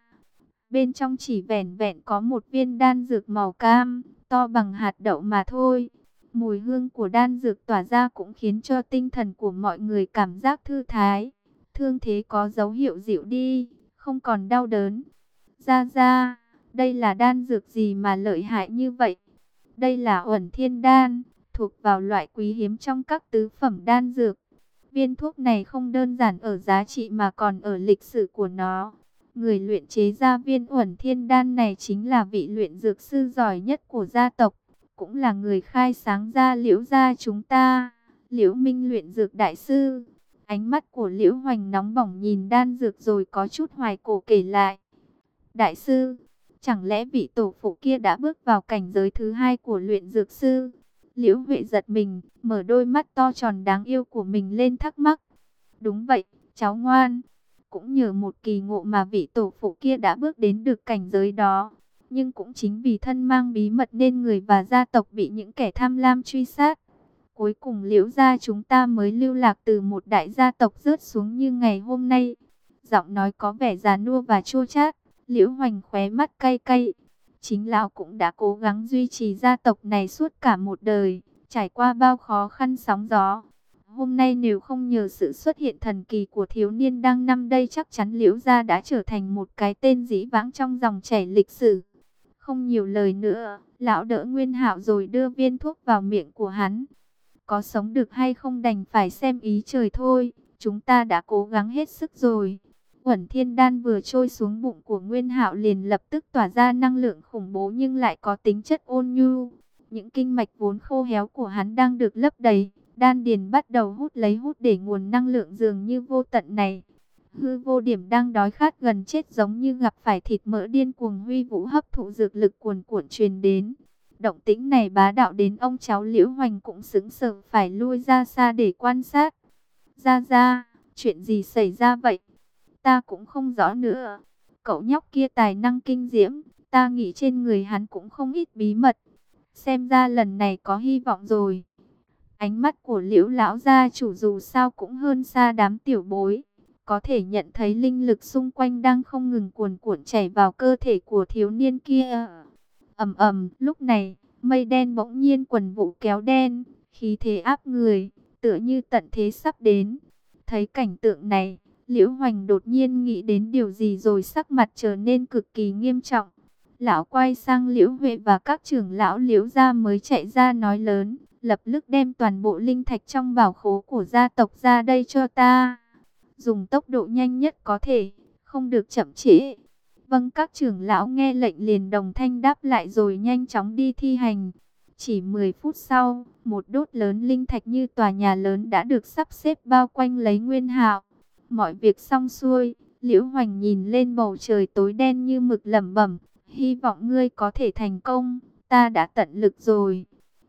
Bên trong chỉ vẻn vẹn có một viên đan dược màu cam, to bằng hạt đậu mà thôi. Mùi hương của đan dược tỏa ra cũng khiến cho tinh thần của mọi người cảm giác thư thái. Thương thế có dấu hiệu dịu đi, không còn đau đớn. Ra ra, đây là đan dược gì mà lợi hại như vậy? Đây là uẩn thiên đan, thuộc vào loại quý hiếm trong các tứ phẩm đan dược. Viên thuốc này không đơn giản ở giá trị mà còn ở lịch sử của nó. Người luyện chế ra viên uẩn thiên đan này chính là vị luyện dược sư giỏi nhất của gia tộc cũng là người khai sáng ra liễu gia chúng ta. Liễu Minh luyện dược đại sư. Ánh mắt của Liễu Hoành nóng bỏng nhìn đan dược rồi có chút hoài cổ kể lại. Đại sư, Chẳng lẽ vị tổ phụ kia đã bước vào cảnh giới thứ hai của luyện dược sư? Liễu Huệ giật mình, mở đôi mắt to tròn đáng yêu của mình lên thắc mắc. Đúng vậy, cháu ngoan. Cũng nhờ một kỳ ngộ mà vị tổ phụ kia đã bước đến được cảnh giới đó. Nhưng cũng chính vì thân mang bí mật nên người và gia tộc bị những kẻ tham lam truy sát. Cuối cùng liễu gia chúng ta mới lưu lạc từ một đại gia tộc rớt xuống như ngày hôm nay. Giọng nói có vẻ già nua và chua chát. Liễu hoành khóe mắt cay cay. Chính lão cũng đã cố gắng duy trì gia tộc này suốt cả một đời. Trải qua bao khó khăn sóng gió. Hôm nay nếu không nhờ sự xuất hiện thần kỳ của thiếu niên đang năm đây chắc chắn Liễu Gia đã trở thành một cái tên dĩ vãng trong dòng chảy lịch sử. Không nhiều lời nữa, lão đỡ Nguyên Hạo rồi đưa viên thuốc vào miệng của hắn. Có sống được hay không đành phải xem ý trời thôi, chúng ta đã cố gắng hết sức rồi. Quẩn thiên đan vừa trôi xuống bụng của Nguyên Hạo liền lập tức tỏa ra năng lượng khủng bố nhưng lại có tính chất ôn nhu. Những kinh mạch vốn khô héo của hắn đang được lấp đầy, đan điền bắt đầu hút lấy hút để nguồn năng lượng dường như vô tận này. Hư vô điểm đang đói khát gần chết giống như gặp phải thịt mỡ điên cuồng huy vũ hấp thụ dược lực cuồn cuộn truyền đến. Động tĩnh này bá đạo đến ông cháu Liễu Hoành cũng xứng sờ phải lui ra xa để quan sát. Ra ra, chuyện gì xảy ra vậy? Ta cũng không rõ nữa. Cậu nhóc kia tài năng kinh diễm, ta nghĩ trên người hắn cũng không ít bí mật. Xem ra lần này có hy vọng rồi. Ánh mắt của liễu lão gia chủ dù sao cũng hơn xa đám tiểu bối. Có thể nhận thấy linh lực xung quanh đang không ngừng cuồn cuộn chảy vào cơ thể của thiếu niên kia. ầm ầm, lúc này, mây đen bỗng nhiên quần vụ kéo đen, khí thế áp người, tựa như tận thế sắp đến. Thấy cảnh tượng này, Liễu Hoành đột nhiên nghĩ đến điều gì rồi sắc mặt trở nên cực kỳ nghiêm trọng. Lão quay sang Liễu Huệ và các trưởng lão Liễu gia mới chạy ra nói lớn, lập tức đem toàn bộ linh thạch trong bảo khố của gia tộc ra đây cho ta. Dùng tốc độ nhanh nhất có thể, không được chậm trễ. Vâng các trưởng lão nghe lệnh liền đồng thanh đáp lại rồi nhanh chóng đi thi hành. Chỉ 10 phút sau, một đốt lớn linh thạch như tòa nhà lớn đã được sắp xếp bao quanh lấy nguyên hạo. Mọi việc xong xuôi, Liễu Hoành nhìn lên bầu trời tối đen như mực lẩm bẩm, hy vọng ngươi có thể thành công, ta đã tận lực rồi.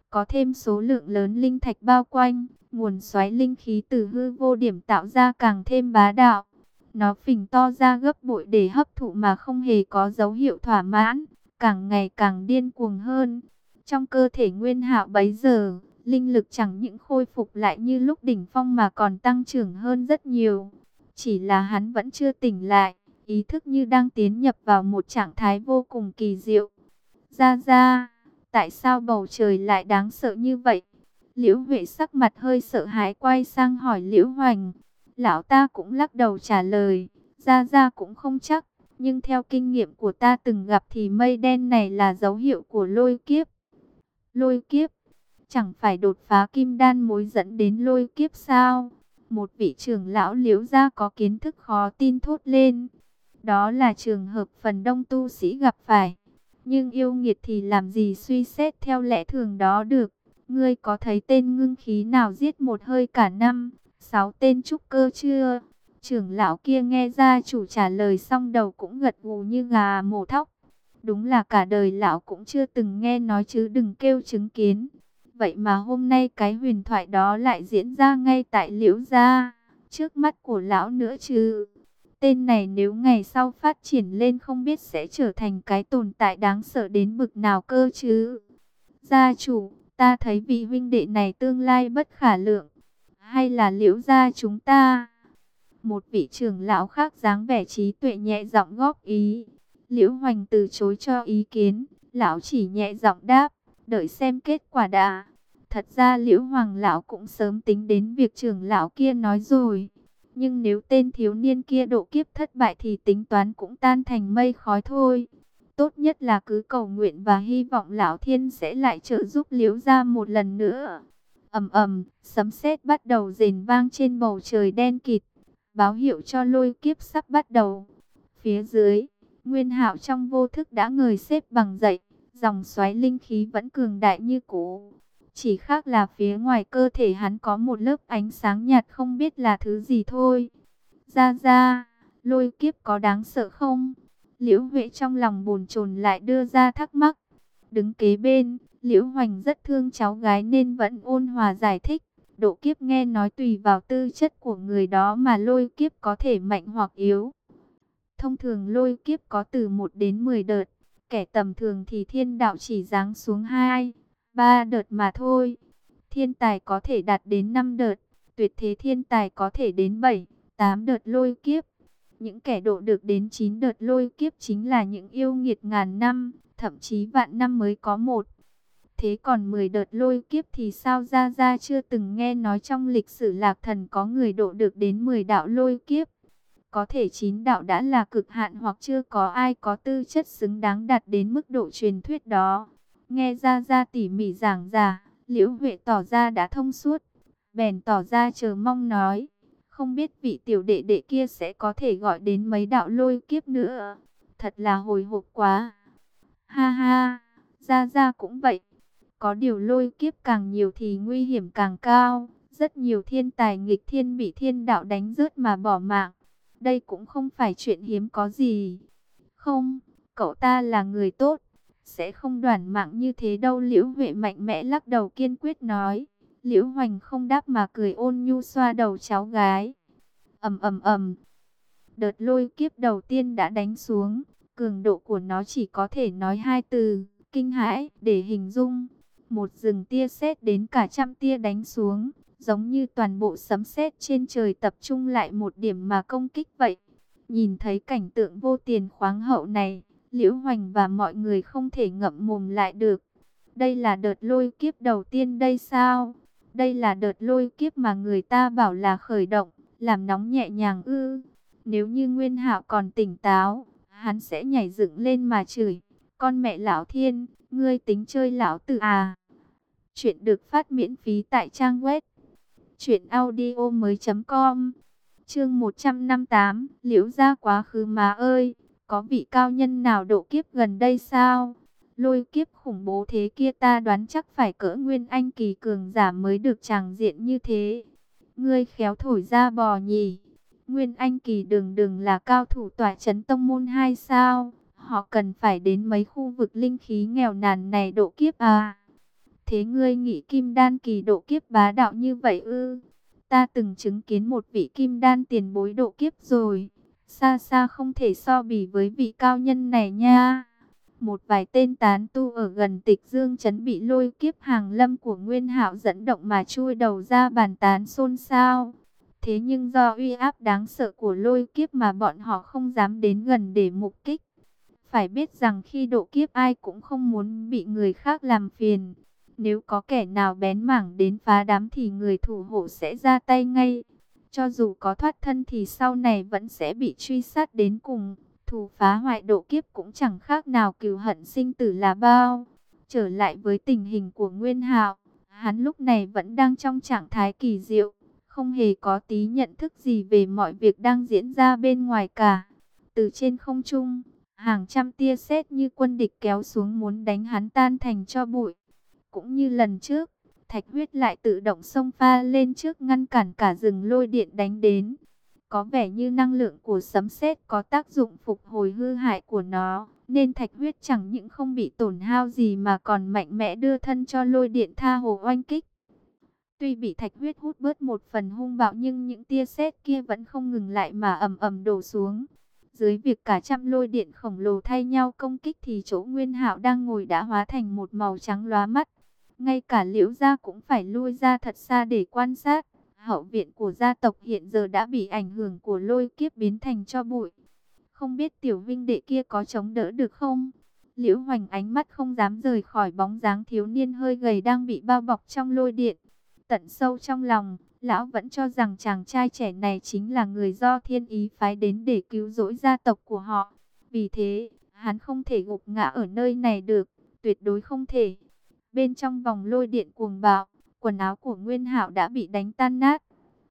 Có thêm số lượng lớn linh thạch bao quanh, nguồn xoáy linh khí từ hư vô điểm tạo ra càng thêm bá đạo. Nó phình to ra gấp bội để hấp thụ mà không hề có dấu hiệu thỏa mãn, càng ngày càng điên cuồng hơn. Trong cơ thể nguyên hạo bấy giờ, linh lực chẳng những khôi phục lại như lúc đỉnh phong mà còn tăng trưởng hơn rất nhiều. Chỉ là hắn vẫn chưa tỉnh lại, ý thức như đang tiến nhập vào một trạng thái vô cùng kỳ diệu. Ra ra, tại sao bầu trời lại đáng sợ như vậy? Liễu Huệ sắc mặt hơi sợ hãi quay sang hỏi Liễu Hoành. Lão ta cũng lắc đầu trả lời, ra ra cũng không chắc, nhưng theo kinh nghiệm của ta từng gặp thì mây đen này là dấu hiệu của lôi kiếp. Lôi kiếp, chẳng phải đột phá kim đan mối dẫn đến lôi kiếp sao? Một vị trưởng lão liễu gia có kiến thức khó tin thốt lên. Đó là trường hợp phần đông tu sĩ gặp phải. Nhưng yêu nghiệt thì làm gì suy xét theo lẽ thường đó được. Ngươi có thấy tên ngưng khí nào giết một hơi cả năm, sáu tên trúc cơ chưa? Trưởng lão kia nghe ra chủ trả lời xong đầu cũng gật gù như gà mổ thóc. Đúng là cả đời lão cũng chưa từng nghe nói chứ đừng kêu chứng kiến. Vậy mà hôm nay cái huyền thoại đó lại diễn ra ngay tại liễu gia, trước mắt của lão nữa chứ. Tên này nếu ngày sau phát triển lên không biết sẽ trở thành cái tồn tại đáng sợ đến bực nào cơ chứ. Gia chủ, ta thấy vị huynh đệ này tương lai bất khả lượng. Hay là liễu gia chúng ta? Một vị trưởng lão khác dáng vẻ trí tuệ nhẹ giọng góp ý. Liễu Hoành từ chối cho ý kiến, lão chỉ nhẹ giọng đáp, đợi xem kết quả đã. Thật ra Liễu Hoàng lão cũng sớm tính đến việc trưởng lão kia nói rồi. Nhưng nếu tên thiếu niên kia độ kiếp thất bại thì tính toán cũng tan thành mây khói thôi. Tốt nhất là cứ cầu nguyện và hy vọng lão thiên sẽ lại trợ giúp Liễu ra một lần nữa. ầm ầm, sấm sét bắt đầu rền vang trên bầu trời đen kịt, báo hiệu cho lôi kiếp sắp bắt đầu. Phía dưới, Nguyên Hạo trong vô thức đã ngồi xếp bằng dậy, dòng xoáy linh khí vẫn cường đại như cũ. Chỉ khác là phía ngoài cơ thể hắn có một lớp ánh sáng nhạt không biết là thứ gì thôi. Ra ra, lôi kiếp có đáng sợ không? Liễu Huệ trong lòng bồn chồn lại đưa ra thắc mắc. Đứng kế bên, Liễu Hoành rất thương cháu gái nên vẫn ôn hòa giải thích. Độ kiếp nghe nói tùy vào tư chất của người đó mà lôi kiếp có thể mạnh hoặc yếu. Thông thường lôi kiếp có từ 1 đến 10 đợt, kẻ tầm thường thì thiên đạo chỉ giáng xuống 2, 3 đợt mà thôi. Thiên tài có thể đạt đến 5 đợt, tuyệt thế thiên tài có thể đến 7, 8 đợt lôi kiếp. Những kẻ độ được đến 9 đợt lôi kiếp chính là những yêu nghiệt ngàn năm, thậm chí vạn năm mới có một. Thế còn 10 đợt lôi kiếp thì sao ra ra chưa từng nghe nói trong lịch sử lạc thần có người độ được đến 10 đạo lôi kiếp. Có thể chín đạo đã là cực hạn hoặc chưa có ai có tư chất xứng đáng đạt đến mức độ truyền thuyết đó. Nghe ra ra tỉ mỉ giảng giả, liễu huệ tỏ ra đã thông suốt. Bèn tỏ ra chờ mong nói, không biết vị tiểu đệ đệ kia sẽ có thể gọi đến mấy đạo lôi kiếp nữa. Thật là hồi hộp quá. Ha ha, ra ra cũng vậy. Có điều lôi kiếp càng nhiều thì nguy hiểm càng cao. Rất nhiều thiên tài nghịch thiên bị thiên đạo đánh rớt mà bỏ mạng. Đây cũng không phải chuyện hiếm có gì. Không, cậu ta là người tốt. Sẽ không đoàn mạng như thế đâu Liễu Huệ mạnh mẽ lắc đầu kiên quyết nói. Liễu Hoành không đáp mà cười ôn nhu xoa đầu cháu gái. ầm ầm ầm. Đợt lôi kiếp đầu tiên đã đánh xuống. Cường độ của nó chỉ có thể nói hai từ. Kinh hãi để hình dung một rừng tia sét đến cả trăm tia đánh xuống, giống như toàn bộ sấm sét trên trời tập trung lại một điểm mà công kích vậy. Nhìn thấy cảnh tượng vô tiền khoáng hậu này, Liễu Hoành và mọi người không thể ngậm mồm lại được. Đây là đợt lôi kiếp đầu tiên đây sao? Đây là đợt lôi kiếp mà người ta bảo là khởi động, làm nóng nhẹ nhàng ư. Nếu như Nguyên Hạo còn tỉnh táo, hắn sẽ nhảy dựng lên mà chửi. Con mẹ lão thiên, ngươi tính chơi lão tử à? Chuyện được phát miễn phí tại trang web truyệnaudiomoi.com. Chương 158, Liễu gia quá khứ mà ơi, có vị cao nhân nào độ kiếp gần đây sao? Lôi kiếp khủng bố thế kia ta đoán chắc phải cỡ nguyên anh kỳ cường giả mới được tràng diện như thế. Ngươi khéo thổi ra bò nhỉ? Nguyên anh kỳ đường đường là cao thủ tỏa chấn tông môn hay sao? Họ cần phải đến mấy khu vực linh khí nghèo nàn này độ kiếp à? Thế ngươi nghĩ kim đan kỳ độ kiếp bá đạo như vậy ư? Ta từng chứng kiến một vị kim đan tiền bối độ kiếp rồi. Xa xa không thể so bì với vị cao nhân này nha. Một vài tên tán tu ở gần tịch dương chấn bị lôi kiếp hàng lâm của Nguyên hạo dẫn động mà chui đầu ra bàn tán xôn xao. Thế nhưng do uy áp đáng sợ của lôi kiếp mà bọn họ không dám đến gần để mục kích. Phải biết rằng khi độ kiếp ai cũng không muốn bị người khác làm phiền. Nếu có kẻ nào bén mảng đến phá đám thì người thủ hộ sẽ ra tay ngay. Cho dù có thoát thân thì sau này vẫn sẽ bị truy sát đến cùng. Thủ phá hoại độ kiếp cũng chẳng khác nào cừu hận sinh tử là bao. Trở lại với tình hình của Nguyên Hạo, hắn lúc này vẫn đang trong trạng thái kỳ diệu, không hề có tí nhận thức gì về mọi việc đang diễn ra bên ngoài cả. Từ trên không trung, hàng trăm tia sét như quân địch kéo xuống muốn đánh hắn tan thành cho bụi. Cũng như lần trước, thạch huyết lại tự động xông pha lên trước ngăn cản cả rừng lôi điện đánh đến. Có vẻ như năng lượng của sấm sét có tác dụng phục hồi hư hại của nó, nên thạch huyết chẳng những không bị tổn hao gì mà còn mạnh mẽ đưa thân cho lôi điện tha hồ oanh kích. Tuy bị thạch huyết hút bớt một phần hung bạo nhưng những tia sét kia vẫn không ngừng lại mà ầm ầm đổ xuống. Dưới việc cả trăm lôi điện khổng lồ thay nhau công kích thì chỗ Nguyên Hạo đang ngồi đã hóa thành một màu trắng lóa mắt. Ngay cả liễu gia cũng phải lui ra thật xa để quan sát. Hậu viện của gia tộc hiện giờ đã bị ảnh hưởng của lôi kiếp biến thành cho bụi. Không biết tiểu vinh đệ kia có chống đỡ được không? Liễu hoành ánh mắt không dám rời khỏi bóng dáng thiếu niên hơi gầy đang bị bao bọc trong lôi điện. Tận sâu trong lòng, lão vẫn cho rằng chàng trai trẻ này chính là người do thiên ý phái đến để cứu rỗi gia tộc của họ. Vì thế, hắn không thể gục ngã ở nơi này được, tuyệt đối không thể. Bên trong vòng lôi điện cuồng bạo, quần áo của Nguyên Hạo đã bị đánh tan nát.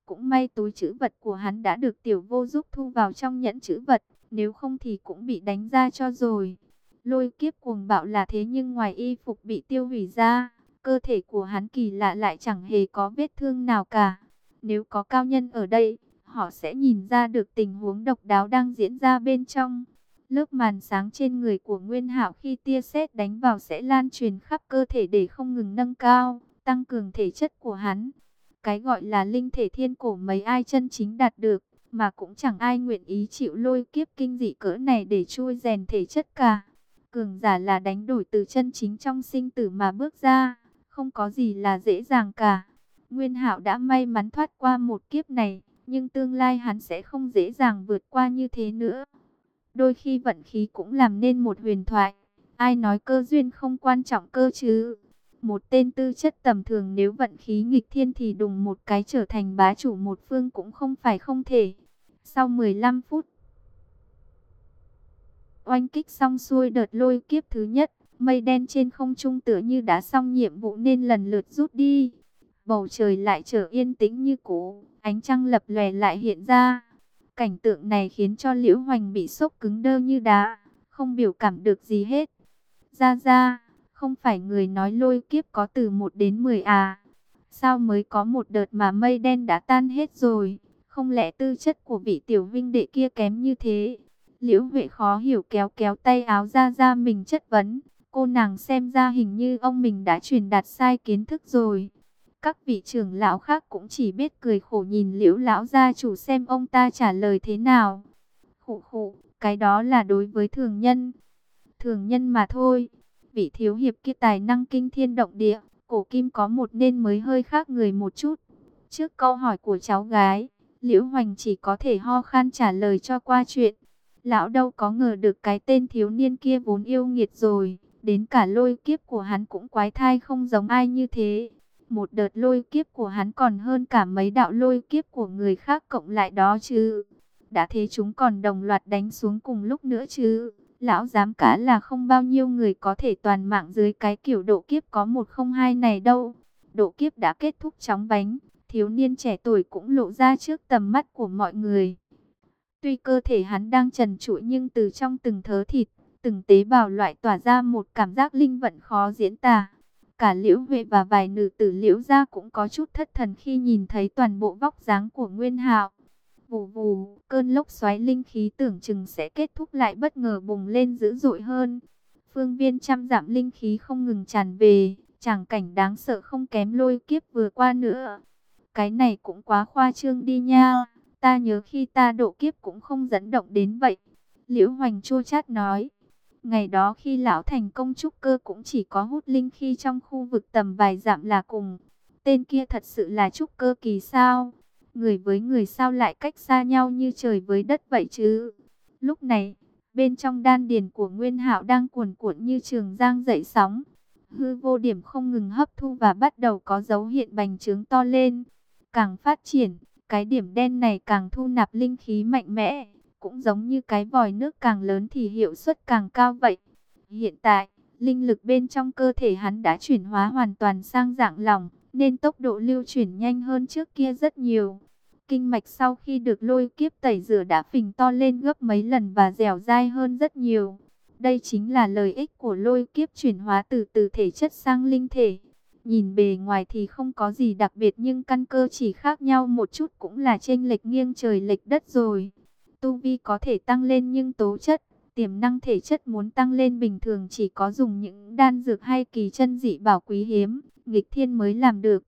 Cũng may túi chữ vật của hắn đã được tiểu vô giúp thu vào trong nhẫn chữ vật, nếu không thì cũng bị đánh ra cho rồi. Lôi kiếp cuồng bạo là thế nhưng ngoài y phục bị tiêu hủy ra, cơ thể của hắn kỳ lạ lại chẳng hề có vết thương nào cả. Nếu có cao nhân ở đây, họ sẽ nhìn ra được tình huống độc đáo đang diễn ra bên trong. Lớp màn sáng trên người của Nguyên Hạo khi tia sét đánh vào sẽ lan truyền khắp cơ thể để không ngừng nâng cao, tăng cường thể chất của hắn. Cái gọi là linh thể thiên cổ mấy ai chân chính đạt được, mà cũng chẳng ai nguyện ý chịu lôi kiếp kinh dị cỡ này để chui rèn thể chất cả. Cường giả là đánh đổi từ chân chính trong sinh tử mà bước ra, không có gì là dễ dàng cả. Nguyên Hạo đã may mắn thoát qua một kiếp này, nhưng tương lai hắn sẽ không dễ dàng vượt qua như thế nữa. Đôi khi vận khí cũng làm nên một huyền thoại. Ai nói cơ duyên không quan trọng cơ chứ? Một tên tư chất tầm thường nếu vận khí nghịch thiên thì đùng một cái trở thành bá chủ một phương cũng không phải không thể. Sau 15 phút, oanh kích xong xuôi đợt lôi kiếp thứ nhất, mây đen trên không trung tựa như đã xong nhiệm vụ nên lần lượt rút đi. Bầu trời lại trở yên tĩnh như cũ, ánh trăng lập lòe lại hiện ra. Cảnh tượng này khiến cho Liễu Hoành bị sốc cứng đơ như đá, không biểu cảm được gì hết. Ra ra, không phải người nói lôi kiếp có từ 1 đến 10 à? Sao mới có một đợt mà mây đen đã tan hết rồi? Không lẽ tư chất của vị tiểu vinh đệ kia kém như thế? Liễu Huệ khó hiểu kéo kéo tay áo ra ra mình chất vấn. Cô nàng xem ra hình như ông mình đã truyền đạt sai kiến thức rồi. Các vị trưởng lão khác cũng chỉ biết cười khổ nhìn liễu lão gia chủ xem ông ta trả lời thế nào. Khụ khụ, cái đó là đối với thường nhân. Thường nhân mà thôi. Vị thiếu hiệp kia tài năng kinh thiên động địa, cổ kim có một nên mới hơi khác người một chút. Trước câu hỏi của cháu gái, Liễu Hoành chỉ có thể ho khan trả lời cho qua chuyện. Lão đâu có ngờ được cái tên thiếu niên kia vốn yêu nghiệt rồi, đến cả lôi kiếp của hắn cũng quái thai không giống ai như thế. Một đợt lôi kiếp của hắn còn hơn cả mấy đạo lôi kiếp của người khác cộng lại đó chứ. Đã thế chúng còn đồng loạt đánh xuống cùng lúc nữa chứ. Lão dám cả là không bao nhiêu người có thể toàn mạng dưới cái kiểu độ kiếp có một không hai này đâu. Độ kiếp đã kết thúc chóng bánh, thiếu niên trẻ tuổi cũng lộ ra trước tầm mắt của mọi người. Tuy cơ thể hắn đang trần trụi nhưng từ trong từng thớ thịt, từng tế bào loại tỏa ra một cảm giác linh vận khó diễn tả. Cả liễu huệ và vài nữ tử liễu gia cũng có chút thất thần khi nhìn thấy toàn bộ vóc dáng của Nguyên Hạo. Vù vù, cơn lốc xoáy linh khí tưởng chừng sẽ kết thúc lại bất ngờ bùng lên dữ dội hơn. Phương viên trăm giảm linh khí không ngừng tràn về, chẳng cảnh đáng sợ không kém lôi kiếp vừa qua nữa. Cái này cũng quá khoa trương đi nha, ta nhớ khi ta độ kiếp cũng không dẫn động đến vậy. Liễu Hoành chua chát nói. Ngày đó khi lão thành công trúc cơ cũng chỉ có hút linh khi trong khu vực tầm vài dặm là cùng. Tên kia thật sự là trúc cơ kỳ sao? Người với người sao lại cách xa nhau như trời với đất vậy chứ? Lúc này, bên trong đan điền của Nguyên Hạo đang cuồn cuộn như trường giang dậy sóng. Hư vô điểm không ngừng hấp thu và bắt đầu có dấu hiện bành trướng to lên. Càng phát triển, cái điểm đen này càng thu nạp linh khí mạnh mẽ. Cũng giống như cái vòi nước càng lớn thì hiệu suất càng cao vậy. Hiện tại, linh lực bên trong cơ thể hắn đã chuyển hóa hoàn toàn sang dạng lỏng, nên tốc độ lưu chuyển nhanh hơn trước kia rất nhiều. Kinh mạch sau khi được lôi kiếp tẩy rửa đã phình to lên gấp mấy lần và dẻo dai hơn rất nhiều. Đây chính là lợi ích của lôi kiếp chuyển hóa từ từ thể chất sang linh thể. Nhìn bề ngoài thì không có gì đặc biệt nhưng căn cơ chỉ khác nhau một chút cũng là chênh lệch nghiêng trời lệch đất rồi. Tu vi có thể tăng lên nhưng tố chất, tiềm năng thể chất muốn tăng lên bình thường chỉ có dùng những đan dược hay kỳ chân dị bảo quý hiếm, nghịch thiên mới làm được.